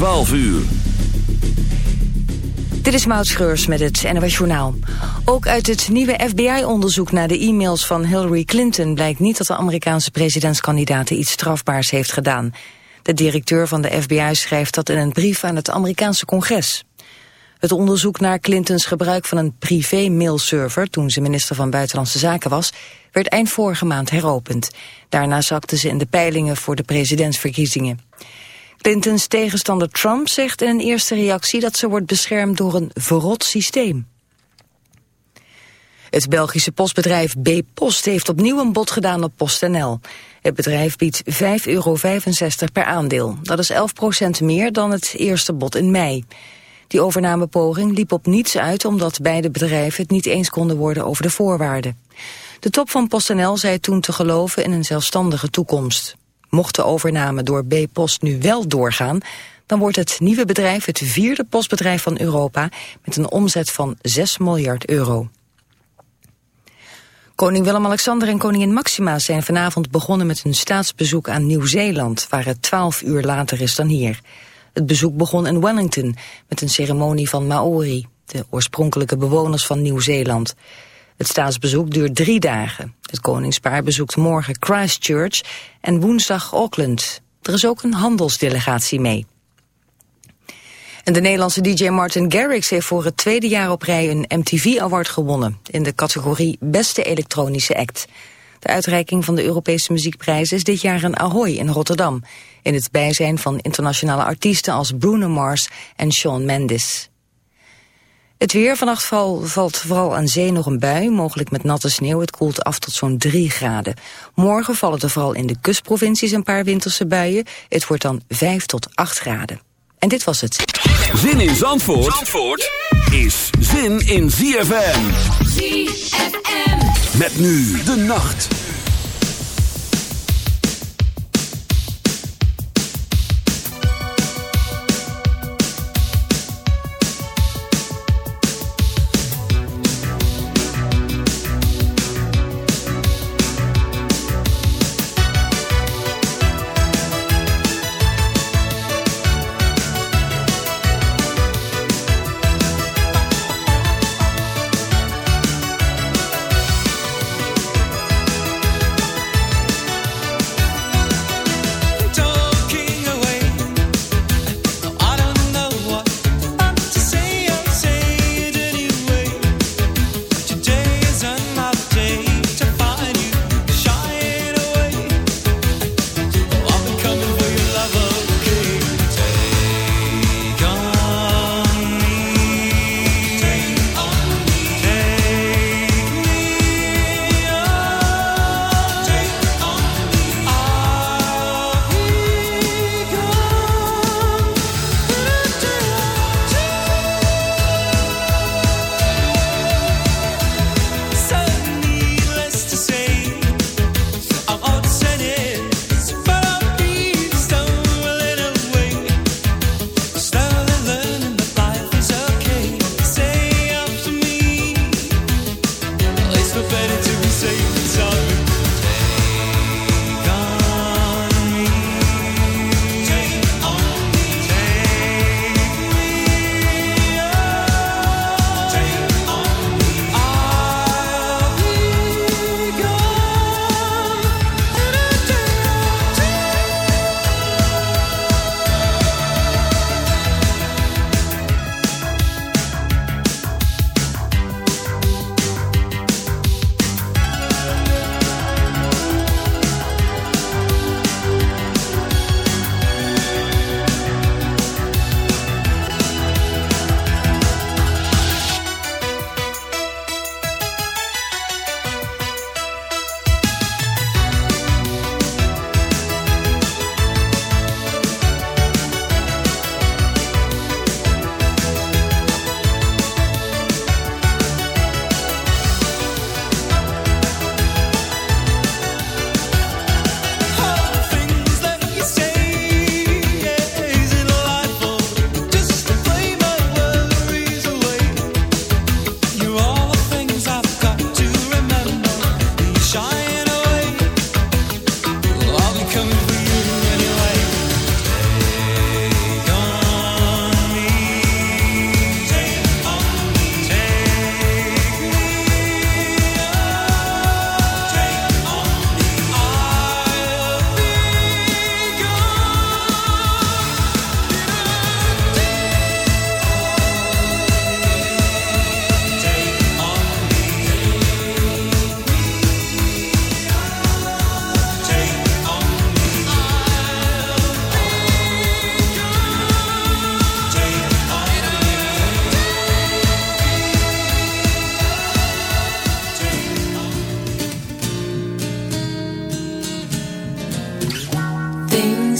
12 uur. Dit is Maud Schreurs met het NOS Journaal. Ook uit het nieuwe FBI-onderzoek naar de e-mails van Hillary Clinton... blijkt niet dat de Amerikaanse presidentskandidaat iets strafbaars heeft gedaan. De directeur van de FBI schrijft dat in een brief aan het Amerikaanse congres. Het onderzoek naar Clintons gebruik van een privé-mailserver... toen ze minister van Buitenlandse Zaken was... werd eind vorige maand heropend. Daarna zakte ze in de peilingen voor de presidentsverkiezingen. Clintons tegenstander Trump zegt in een eerste reactie... dat ze wordt beschermd door een verrot systeem. Het Belgische postbedrijf B-Post heeft opnieuw een bod gedaan op PostNL. Het bedrijf biedt 5,65 euro per aandeel. Dat is 11% meer dan het eerste bod in mei. Die overnamepoging liep op niets uit omdat beide bedrijven het niet eens konden worden over de voorwaarden. De top van PostNL zei toen te geloven in een zelfstandige toekomst. Mocht de overname door B-Post nu wel doorgaan, dan wordt het nieuwe bedrijf het vierde postbedrijf van Europa met een omzet van 6 miljard euro. Koning Willem-Alexander en koningin Maxima zijn vanavond begonnen met hun staatsbezoek aan Nieuw-Zeeland, waar het 12 uur later is dan hier. Het bezoek begon in Wellington met een ceremonie van Maori, de oorspronkelijke bewoners van Nieuw-Zeeland. Het staatsbezoek duurt drie dagen. Het koningspaar bezoekt morgen Christchurch en woensdag Auckland. Er is ook een handelsdelegatie mee. En de Nederlandse DJ Martin Garrix heeft voor het tweede jaar op rij een MTV Award gewonnen in de categorie Beste Elektronische Act. De uitreiking van de Europese muziekprijs is dit jaar in Ahoy in Rotterdam, in het bijzijn van internationale artiesten als Bruno Mars en Shawn Mendes. Het weer, vannacht val, valt vooral aan zee nog een bui, mogelijk met natte sneeuw. Het koelt af tot zo'n 3 graden. Morgen vallen er vooral in de kustprovincies een paar winterse buien. Het wordt dan 5 tot 8 graden. En dit was het. Zin in Zandvoort, Zandvoort is zin in ZFM. ZFM. Met nu de nacht.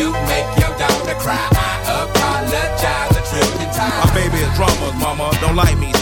To make your daughter cry. I apologize a trillion times. My baby is drama, mama. Don't like me.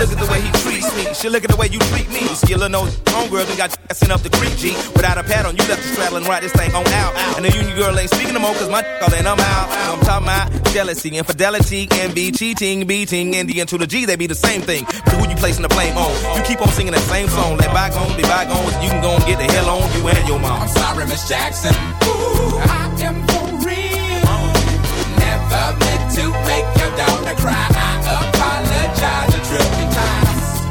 Look at the way he treats me. She look at the way you treat me. See, little no homegirl done got sent up the creek, G. Without a pad on, you left the straddle and ride this thing on out. And the union girl ain't speaking no more, cause my all and I'm out. I'm talking about jealousy, infidelity, envy, cheating, beating, and the to the G, they be the same thing. But who you placing the blame on? You keep on singing that same song. Let bygones be bygones. You can go and get the hell on you and your mom. I'm sorry, Miss Jackson. Ooh, I am for real. Never meant to make your daughter cry. I apologize a times.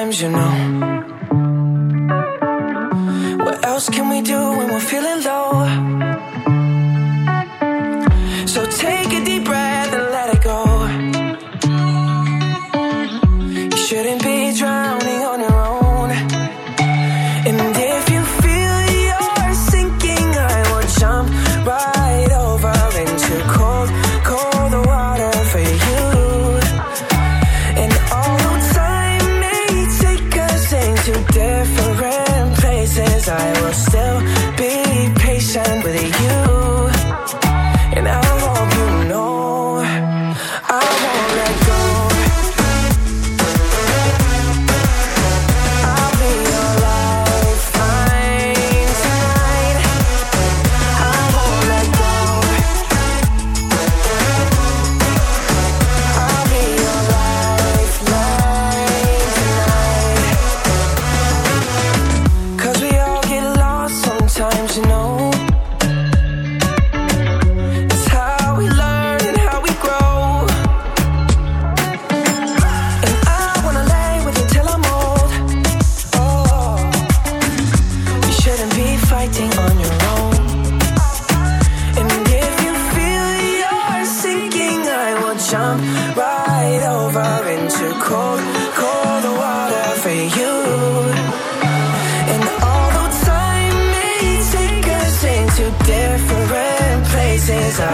times, you know.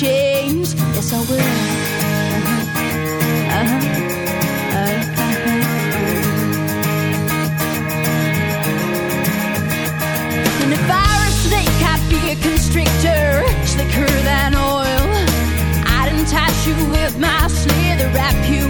change. Yes, I will. Uh-huh. Uh-huh. Uh-huh. And if I were a snake, I'd be a constrictor, slicker than oil. I'd entice you with my slither, wrap you